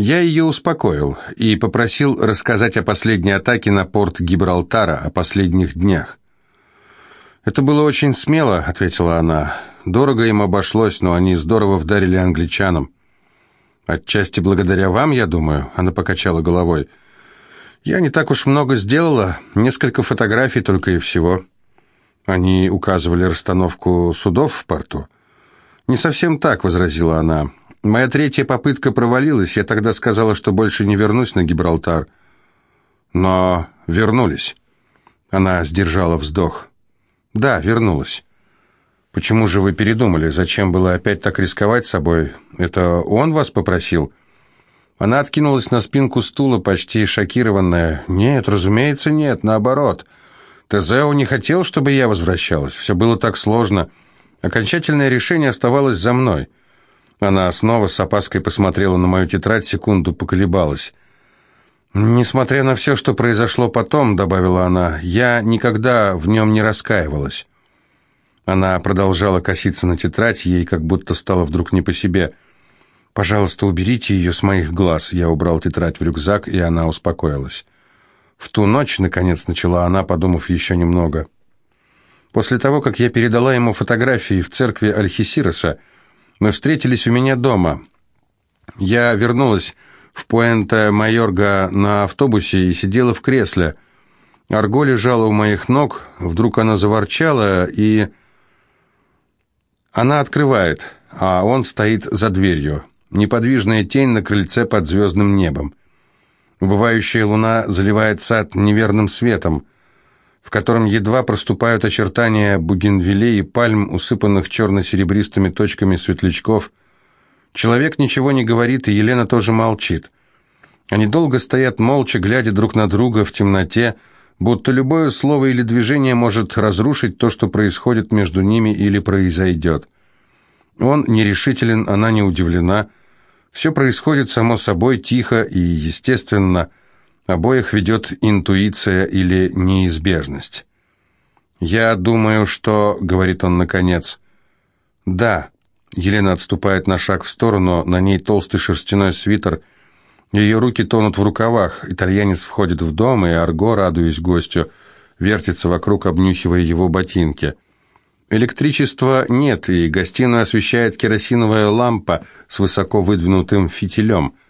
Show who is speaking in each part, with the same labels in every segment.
Speaker 1: Я ее успокоил и попросил рассказать о последней атаке на порт Гибралтара, о последних днях. «Это было очень смело», — ответила она. «Дорого им обошлось, но они здорово вдарили англичанам». «Отчасти благодаря вам, я думаю», — она покачала головой. «Я не так уж много сделала, несколько фотографий только и всего». Они указывали расстановку судов в порту. «Не совсем так», — возразила она. Моя третья попытка провалилась, я тогда сказала, что больше не вернусь на Гибралтар. Но вернулись. Она сдержала вздох. Да, вернулась. Почему же вы передумали? Зачем было опять так рисковать собой? Это он вас попросил? Она откинулась на спинку стула, почти шокированная. Нет, разумеется, нет, наоборот. Тезео не хотел, чтобы я возвращалась. Все было так сложно. Окончательное решение оставалось за мной. Она снова с опаской посмотрела на мою тетрадь, секунду поколебалась. «Несмотря на все, что произошло потом», — добавила она, — «я никогда в нем не раскаивалась». Она продолжала коситься на тетрадь, ей как будто стало вдруг не по себе. «Пожалуйста, уберите ее с моих глаз». Я убрал тетрадь в рюкзак, и она успокоилась. В ту ночь, наконец, начала она, подумав еще немного. После того, как я передала ему фотографии в церкви Альхисироса, мы встретились у меня дома. Я вернулась в Пуэнто-Майорга на автобусе и сидела в кресле. Арго лежала у моих ног, вдруг она заворчала, и... Она открывает, а он стоит за дверью. Неподвижная тень на крыльце под звездным небом. Убывающая луна заливает сад неверным светом в котором едва проступают очертания бугенвилей и пальм, усыпанных черно-серебристыми точками светлячков. Человек ничего не говорит, и Елена тоже молчит. Они долго стоят молча, глядя друг на друга в темноте, будто любое слово или движение может разрушить то, что происходит между ними или произойдет. Он нерешителен, она не удивлена. Все происходит само собой, тихо и естественно – Обоих ведет интуиция или неизбежность. «Я думаю, что...» — говорит он наконец. «Да». Елена отступает на шаг в сторону, на ней толстый шерстяной свитер. Ее руки тонут в рукавах. Итальянец входит в дом, и Арго, радуясь гостю, вертится вокруг, обнюхивая его ботинки. Электричества нет, и гостиную освещает керосиновая лампа с высоко выдвинутым фитилем —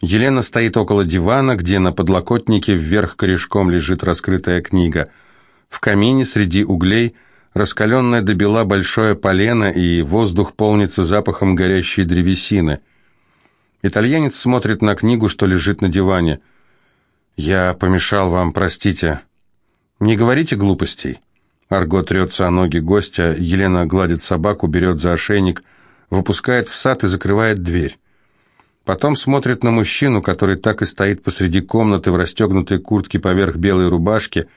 Speaker 1: Елена стоит около дивана, где на подлокотнике вверх корешком лежит раскрытая книга. В камине среди углей раскаленное до бела большое полено, и воздух полнится запахом горящей древесины. Итальянец смотрит на книгу, что лежит на диване. «Я помешал вам, простите». «Не говорите глупостей». Арго трется о ноги гостя, Елена гладит собаку, берет за ошейник, выпускает в сад и закрывает дверь. Потом смотрит на мужчину, который так и стоит посреди комнаты в расстегнутой куртке поверх белой рубашки.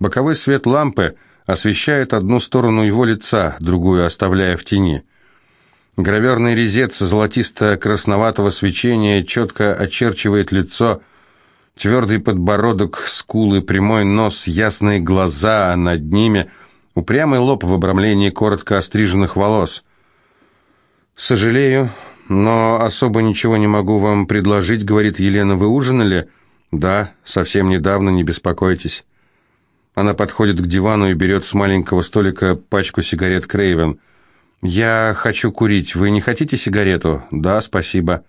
Speaker 1: Боковой свет лампы освещает одну сторону его лица, другую оставляя в тени. Граверный резец золотисто-красноватого свечения четко очерчивает лицо, твердый подбородок, скулы, прямой нос, ясные глаза, а над ними упрямый лоб в обрамлении коротко остриженных волос. «Сожалею, «Но особо ничего не могу вам предложить», — говорит Елена. «Вы ужинали?» «Да, совсем недавно, не беспокойтесь». Она подходит к дивану и берет с маленького столика пачку сигарет Крейвен. «Я хочу курить. Вы не хотите сигарету?» «Да, спасибо».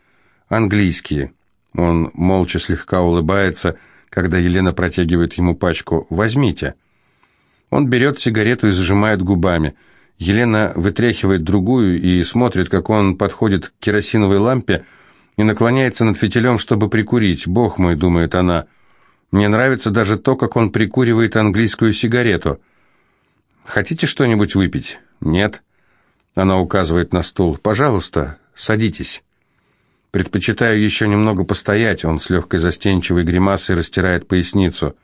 Speaker 1: «Английские». Он молча слегка улыбается, когда Елена протягивает ему пачку. «Возьмите». Он берет сигарету и зажимает губами – Елена вытряхивает другую и смотрит, как он подходит к керосиновой лампе и наклоняется над фитилем, чтобы прикурить. «Бог мой», — думает она, — «мне нравится даже то, как он прикуривает английскую сигарету». «Хотите что-нибудь выпить?» «Нет». Она указывает на стул. «Пожалуйста, садитесь». «Предпочитаю еще немного постоять», — он с легкой застенчивой гримасой растирает поясницу.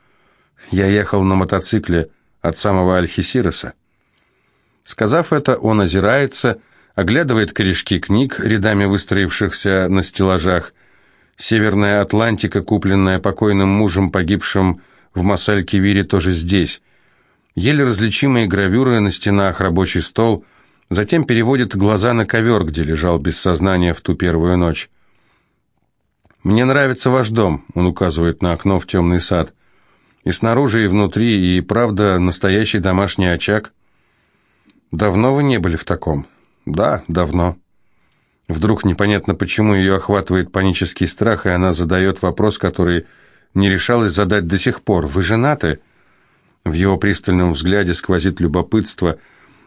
Speaker 1: «Я ехал на мотоцикле от самого Альхисироса». Сказав это, он озирается, оглядывает корешки книг, рядами выстроившихся на стеллажах. Северная Атлантика, купленная покойным мужем, погибшим в Масаль-Кивире, тоже здесь. Еле различимые гравюры на стенах, рабочий стол. Затем переводит глаза на ковер, где лежал без сознания в ту первую ночь. «Мне нравится ваш дом», — он указывает на окно в темный сад. «И снаружи, и внутри, и, правда, настоящий домашний очаг». «Давно вы не были в таком?» «Да, давно». Вдруг непонятно почему ее охватывает панический страх, и она задает вопрос, который не решалась задать до сих пор. «Вы женаты?» В его пристальном взгляде сквозит любопытство.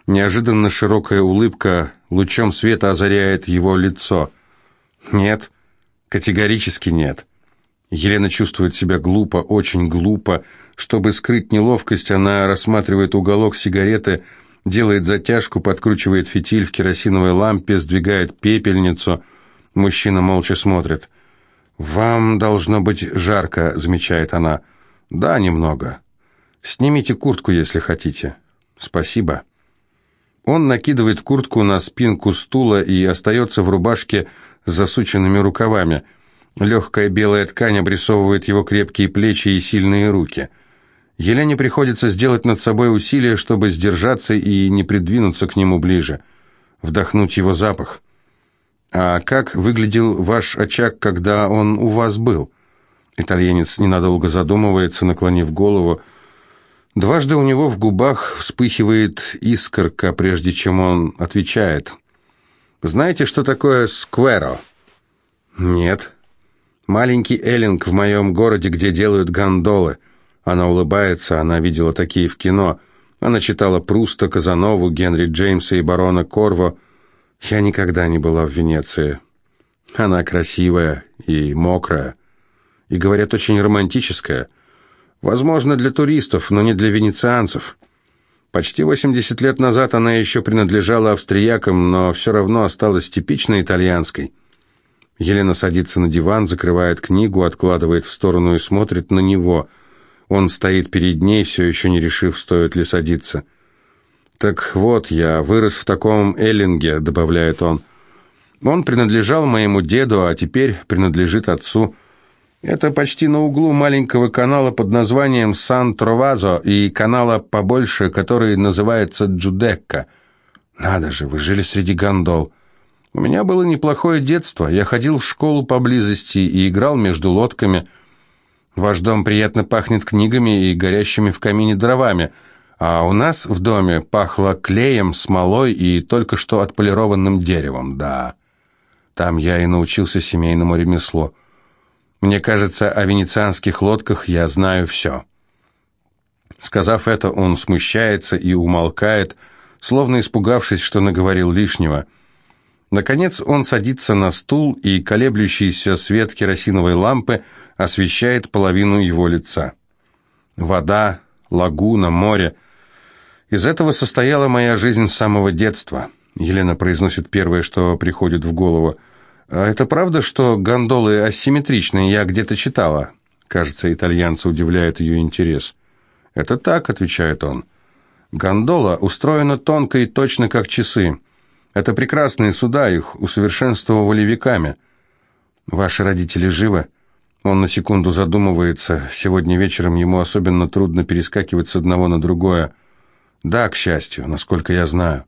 Speaker 1: Неожиданно широкая улыбка лучом света озаряет его лицо. «Нет, категорически нет». Елена чувствует себя глупо, очень глупо. Чтобы скрыть неловкость, она рассматривает уголок сигареты, делает затяжку, подкручивает фитиль в керосиновой лампе, сдвигает пепельницу. Мужчина молча смотрит. «Вам должно быть жарко», — замечает она. «Да, немного. Снимите куртку, если хотите». «Спасибо». Он накидывает куртку на спинку стула и остается в рубашке с засученными рукавами. Легкая белая ткань обрисовывает его крепкие плечи и сильные руки — Елене приходится сделать над собой усилие, чтобы сдержаться и не придвинуться к нему ближе, вдохнуть его запах. «А как выглядел ваш очаг, когда он у вас был?» Итальянец ненадолго задумывается, наклонив голову. Дважды у него в губах вспыхивает искорка, прежде чем он отвечает. «Знаете, что такое скверо?» «Нет». «Маленький эллинг в моем городе, где делают гондолы». Она улыбается, она видела такие в кино. Она читала Пруста, Казанову, Генри Джеймса и барона Корво. Я никогда не была в Венеции. Она красивая и мокрая. И, говорят, очень романтическая. Возможно, для туристов, но не для венецианцев. Почти 80 лет назад она еще принадлежала австриякам, но все равно осталась типичной итальянской. Елена садится на диван, закрывает книгу, откладывает в сторону и смотрит на него – он стоит перед ней, все еще не решив, стоит ли садиться. «Так вот, я вырос в таком Эллинге», — добавляет он. «Он принадлежал моему деду, а теперь принадлежит отцу. Это почти на углу маленького канала под названием Сан-Тровазо и канала побольше, который называется Джудекка. Надо же, вы жили среди гондол. У меня было неплохое детство. Я ходил в школу поблизости и играл между лодками». Ваш дом приятно пахнет книгами и горящими в камине дровами, а у нас в доме пахло клеем, смолой и только что отполированным деревом, да. Там я и научился семейному ремеслу. Мне кажется, о венецианских лодках я знаю все». Сказав это, он смущается и умолкает, словно испугавшись, что наговорил лишнего. Наконец он садится на стул, и колеблющийся свет керосиновой лампы – освещает половину его лица. Вода, лагуна, море. Из этого состояла моя жизнь с самого детства. Елена произносит первое, что приходит в голову. «А «Это правда, что гондолы асимметричные? Я где-то читала». Кажется, итальянца удивляет ее интерес. «Это так», — отвечает он. «Гондола устроена тонко и точно, как часы. Это прекрасные суда, их усовершенствовали веками. Ваши родители живы?» Он на секунду задумывается. Сегодня вечером ему особенно трудно перескакивать с одного на другое. Да, к счастью, насколько я знаю.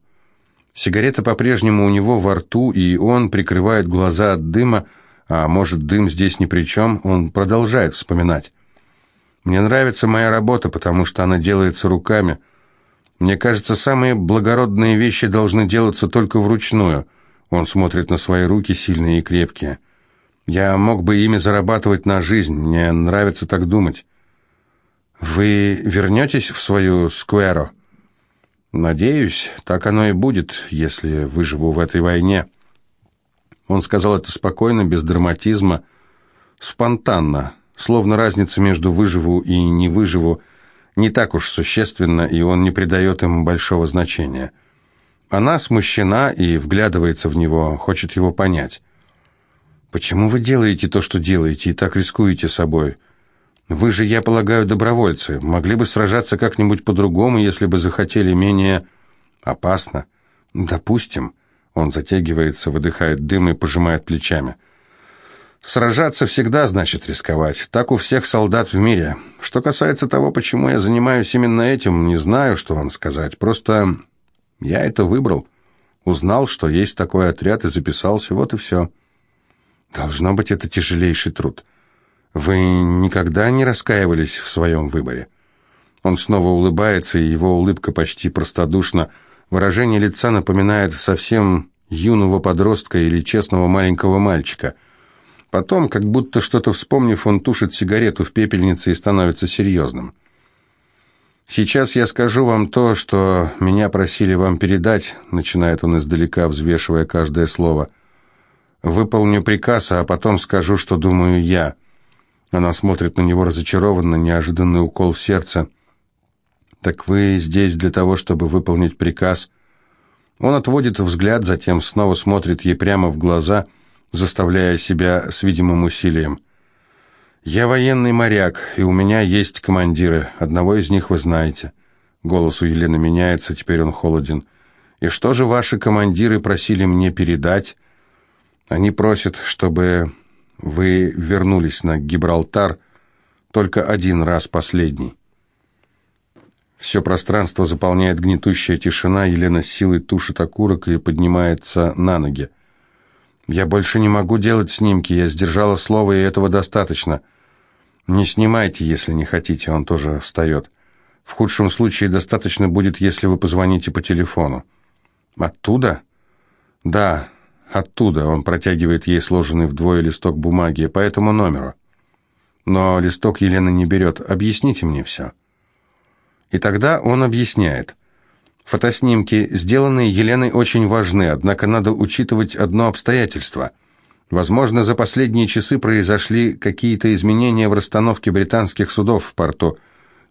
Speaker 1: Сигарета по-прежнему у него во рту, и он прикрывает глаза от дыма, а может, дым здесь ни при чем, он продолжает вспоминать. Мне нравится моя работа, потому что она делается руками. Мне кажется, самые благородные вещи должны делаться только вручную. Он смотрит на свои руки, сильные и крепкие. Я мог бы ими зарабатывать на жизнь, мне нравится так думать. Вы вернетесь в свою скверо? Надеюсь, так оно и будет, если выживу в этой войне. Он сказал это спокойно, без драматизма, спонтанно, словно разница между выживу и не выживу не так уж существенна, и он не придает им большого значения. Она смущена и вглядывается в него, хочет его понять. Почему вы делаете то, что делаете, и так рискуете собой? Вы же, я полагаю, добровольцы. Могли бы сражаться как-нибудь по-другому, если бы захотели менее опасно. Допустим. Он затягивается, выдыхает дым и пожимает плечами. Сражаться всегда значит рисковать. Так у всех солдат в мире. Что касается того, почему я занимаюсь именно этим, не знаю, что вам сказать. Просто я это выбрал. Узнал, что есть такой отряд и записался, вот и все. Должно быть, это тяжелейший труд. Вы никогда не раскаивались в своем выборе? Он снова улыбается, и его улыбка почти простодушна. Выражение лица напоминает совсем юного подростка или честного маленького мальчика. Потом, как будто что-то вспомнив, он тушит сигарету в пепельнице и становится серьезным. «Сейчас я скажу вам то, что меня просили вам передать», начинает он издалека, взвешивая каждое слово. «Выполню приказ, а потом скажу, что думаю я». Она смотрит на него разочарованно, неожиданный укол в сердце. «Так вы здесь для того, чтобы выполнить приказ?» Он отводит взгляд, затем снова смотрит ей прямо в глаза, заставляя себя с видимым усилием. «Я военный моряк, и у меня есть командиры. Одного из них вы знаете». Голос у Елены меняется, теперь он холоден. «И что же ваши командиры просили мне передать?» «Они просят, чтобы вы вернулись на Гибралтар только один раз последний». Все пространство заполняет гнетущая тишина, Елена с силой тушит окурок и поднимается на ноги. «Я больше не могу делать снимки, я сдержала слово, и этого достаточно. Не снимайте, если не хотите», он тоже встает. «В худшем случае достаточно будет, если вы позвоните по телефону». «Оттуда?» «Да, оттуда», он протягивает ей сложенный вдвое листок бумаги, по этому номеру. Но листок Елена не берет. «Объясните мне все». И тогда он объясняет. Фотоснимки, сделанные Еленой, очень важны, однако надо учитывать одно обстоятельство. Возможно, за последние часы произошли какие-то изменения в расстановке британских судов в порту.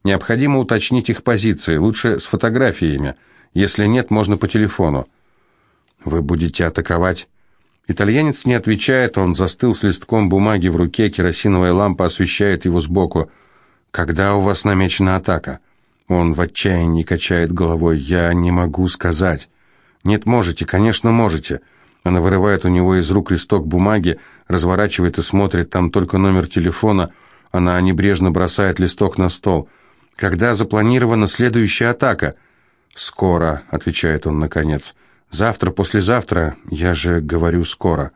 Speaker 1: Необходимо уточнить их позиции, лучше с фотографиями. Если нет, можно по телефону. «Вы будете атаковать?» Итальянец не отвечает, он застыл с листком бумаги в руке, керосиновая лампа освещает его сбоку. «Когда у вас намечена атака?» Он в отчаянии качает головой. «Я не могу сказать». «Нет, можете, конечно, можете». Она вырывает у него из рук листок бумаги, разворачивает и смотрит, там только номер телефона. Она небрежно бросает листок на стол. «Когда запланирована следующая атака?» «Скоро», — отвечает он наконец. «Завтра, послезавтра, я же говорю скоро».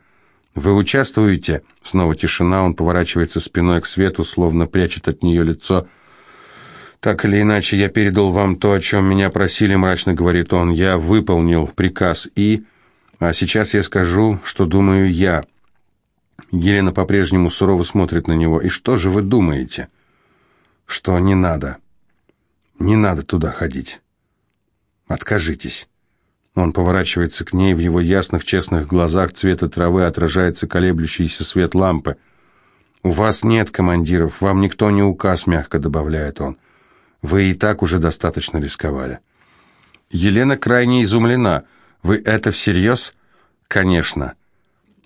Speaker 1: «Вы участвуете?» Снова тишина, он поворачивается спиной к свету, словно прячет от нее лицо. «Так или иначе, я передал вам то, о чем меня просили», — мрачно говорит он. «Я выполнил приказ и...» «А сейчас я скажу, что думаю я». Елена по-прежнему сурово смотрит на него. «И что же вы думаете?» «Что не надо. Не надо туда ходить. Откажитесь». Он поворачивается к ней, в его ясных, честных глазах цвета травы отражается колеблющийся свет лампы. «У вас нет командиров, вам никто не указ», — мягко добавляет он. Вы и так уже достаточно рисковали». Елена крайне изумлена. «Вы это всерьез?» «Конечно.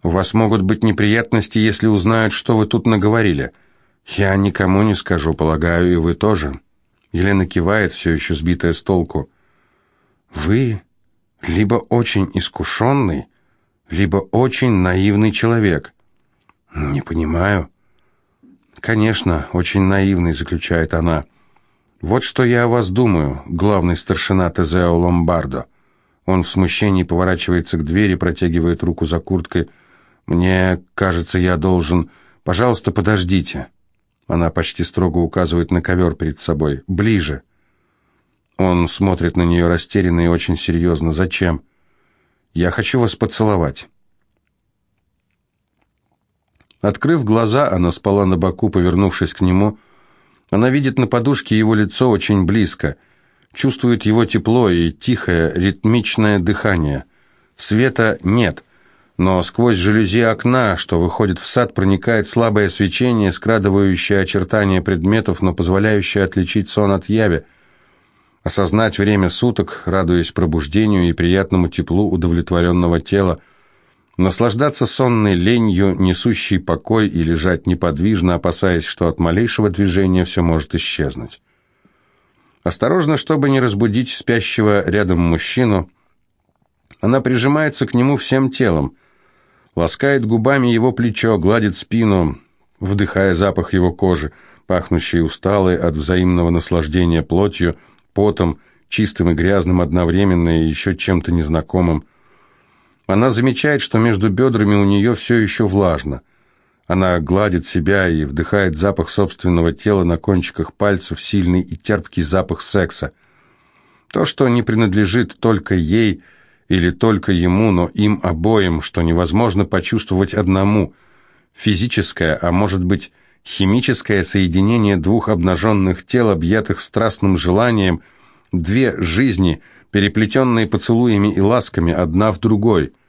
Speaker 1: У вас могут быть неприятности, если узнают, что вы тут наговорили. Я никому не скажу, полагаю, и вы тоже». Елена кивает, все еще сбитая с толку. «Вы либо очень искушенный, либо очень наивный человек». «Не понимаю». «Конечно, очень наивный», — заключает она. «Вот что я о вас думаю, главный старшина Тезео Ломбардо». Он в смущении поворачивается к двери, протягивает руку за курткой. «Мне кажется, я должен...» «Пожалуйста, подождите». Она почти строго указывает на ковер перед собой. «Ближе». Он смотрит на нее растерянно и очень серьезно. «Зачем?» «Я хочу вас поцеловать». Открыв глаза, она спала на боку, повернувшись к нему, — она видит на подушке его лицо очень близко, чувствует его тепло и тихое, ритмичное дыхание. Света нет, но сквозь жалюзи окна, что выходит в сад, проникает слабое свечение, скрадывающее очертания предметов, но позволяющее отличить сон от яви, осознать время суток, радуясь пробуждению и приятному теплу удовлетворенного тела, Наслаждаться сонной ленью, несущей покой и лежать неподвижно, опасаясь, что от малейшего движения все может исчезнуть. Осторожно, чтобы не разбудить спящего рядом мужчину, она прижимается к нему всем телом, ласкает губами его плечо, гладит спину, вдыхая запах его кожи, пахнущей усталой от взаимного наслаждения плотью, потом, чистым и грязным одновременно и еще чем-то незнакомым. Она замечает, что между бедрами у нее все еще влажно. Она гладит себя и вдыхает запах собственного тела на кончиках пальцев, сильный и терпкий запах секса. То, что не принадлежит только ей или только ему, но им обоим, что невозможно почувствовать одному. Физическое, а может быть, химическое соединение двух обнаженных тел, объятых страстным желанием, две жизни, переплетенные поцелуями и ласками, одна в другой –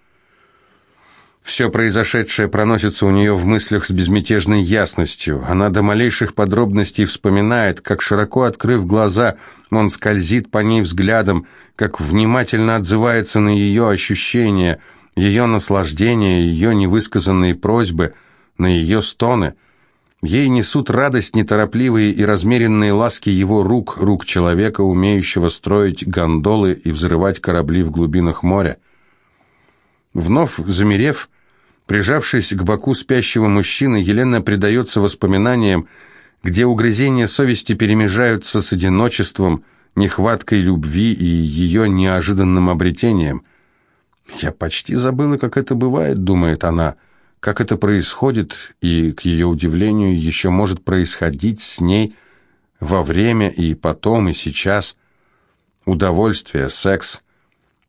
Speaker 1: все произошедшее проносится у нее в мыслях с безмятежной ясностью. Она до малейших подробностей вспоминает, как, широко открыв глаза, он скользит по ней взглядом, как внимательно отзывается на ее ощущения, ее наслаждение, ее невысказанные просьбы, на ее стоны. Ей несут радость неторопливые и размеренные ласки его рук, рук человека, умеющего строить гондолы и взрывать корабли в глубинах моря. Вновь замерев, Прижавшись к боку спящего мужчины, Елена предается воспоминаниям, где угрызения совести перемежаются с одиночеством, нехваткой любви и ее неожиданным обретением. «Я почти забыла, как это бывает», — думает она, — «как это происходит и, к ее удивлению, еще может происходить с ней во время и потом, и сейчас. Удовольствие, секс,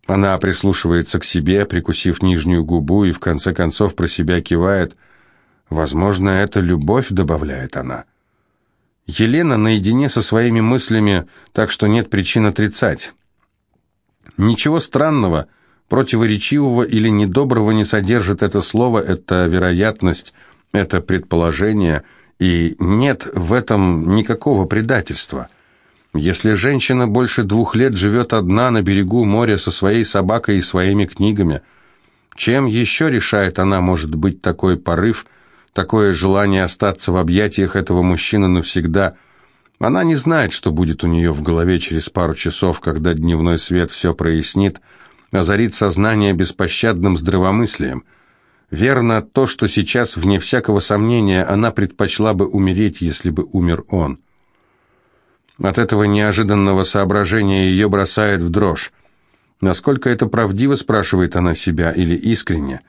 Speaker 1: она прислушивается к себе, прикусив нижнюю губу, и в конце концов про себя кивает. «Возможно, это любовь», — добавляет она. Елена наедине со своими мыслями, так что нет причин отрицать. Ничего странного, противоречивого или недоброго не содержит это слово, это вероятность, это предположение, и нет в этом никакого предательства. Если женщина больше двух лет живет одна на берегу моря со своей собакой и своими книгами, чем еще решает она, может быть, такой порыв, такое желание остаться в объятиях этого мужчины навсегда? Она не знает, что будет у нее в голове через пару часов, когда дневной свет все прояснит, озарит сознание беспощадным здравомыслием. Верно то, что сейчас, вне всякого сомнения, она предпочла бы умереть, если бы умер он. От этого неожиданного соображения ее бросает в дрожь. Насколько это правдиво, спрашивает она себя, или искренне?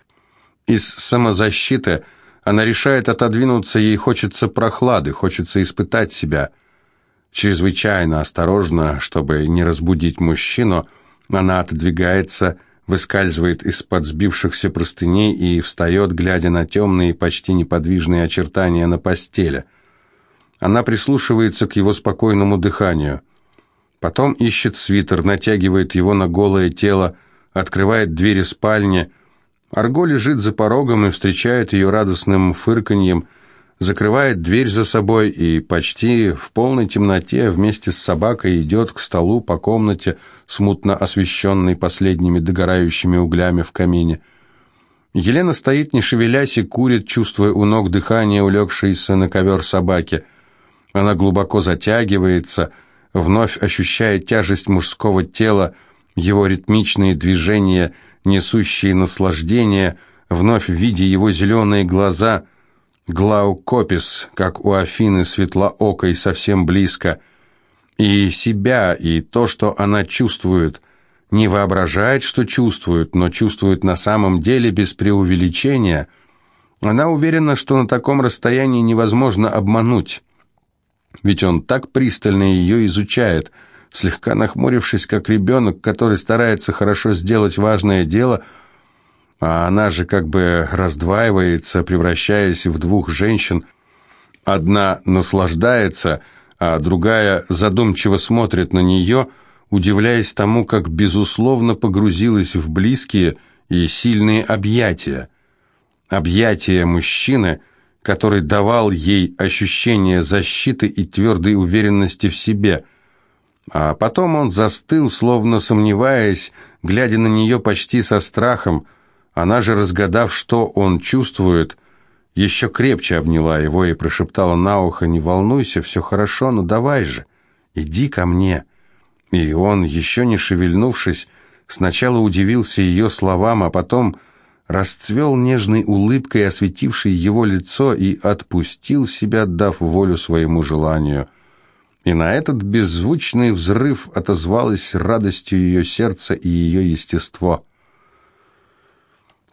Speaker 1: Из самозащиты она решает отодвинуться, ей хочется прохлады, хочется испытать себя. Чрезвычайно осторожно, чтобы не разбудить мужчину, она отодвигается, выскальзывает из-под сбившихся простыней и встает, глядя на темные, почти неподвижные очертания на постели – она прислушивается к его спокойному дыханию. Потом ищет свитер, натягивает его на голое тело, открывает двери спальни. Арго лежит за порогом и встречает ее радостным фырканьем, закрывает дверь за собой и почти в полной темноте вместе с собакой идет к столу по комнате, смутно освещенной последними догорающими углями в камине. Елена стоит, не шевелясь, и курит, чувствуя у ног дыхание, улегшееся на ковер собаки – она глубоко затягивается, вновь ощущая тяжесть мужского тела, его ритмичные движения, несущие наслаждение, вновь видя его зеленые глаза, глаукопис, как у Афины светлоокой, совсем близко, и себя, и то, что она чувствует, не воображает, что чувствует, но чувствует на самом деле без преувеличения. Она уверена, что на таком расстоянии невозможно обмануть. Ведь он так пристально ее изучает, слегка нахмурившись, как ребенок, который старается хорошо сделать важное дело, а она же как бы раздваивается, превращаясь в двух женщин. Одна наслаждается, а другая задумчиво смотрит на нее, удивляясь тому, как безусловно погрузилась в близкие и сильные объятия. Объятия мужчины – который давал ей ощущение защиты и твердой уверенности в себе. А потом он застыл, словно сомневаясь, глядя на нее почти со страхом. Она же, разгадав, что он чувствует, еще крепче обняла его и прошептала на ухо, «Не волнуйся, все хорошо, но давай же, иди ко мне». И он, еще не шевельнувшись, сначала удивился ее словам, а потом расцвел нежной улыбкой, осветившей его лицо, и отпустил себя, дав волю своему желанию. И на этот беззвучный взрыв отозвалось радостью ее сердца и ее естество.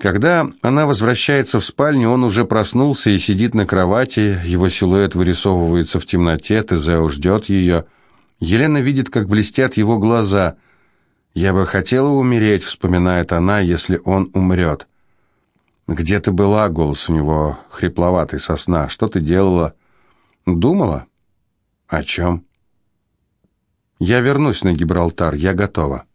Speaker 1: Когда она возвращается в спальню, он уже проснулся и сидит на кровати, его силуэт вырисовывается в темноте, Тезео ждет ее. Елена видит, как блестят его глаза. «Я бы хотела умереть», — вспоминает она, — «если он умрет». «Где ты была?» — голос у него хрипловатый со сна. «Что ты делала?» «Думала?» «О чем?» «Я вернусь на Гибралтар, я готова».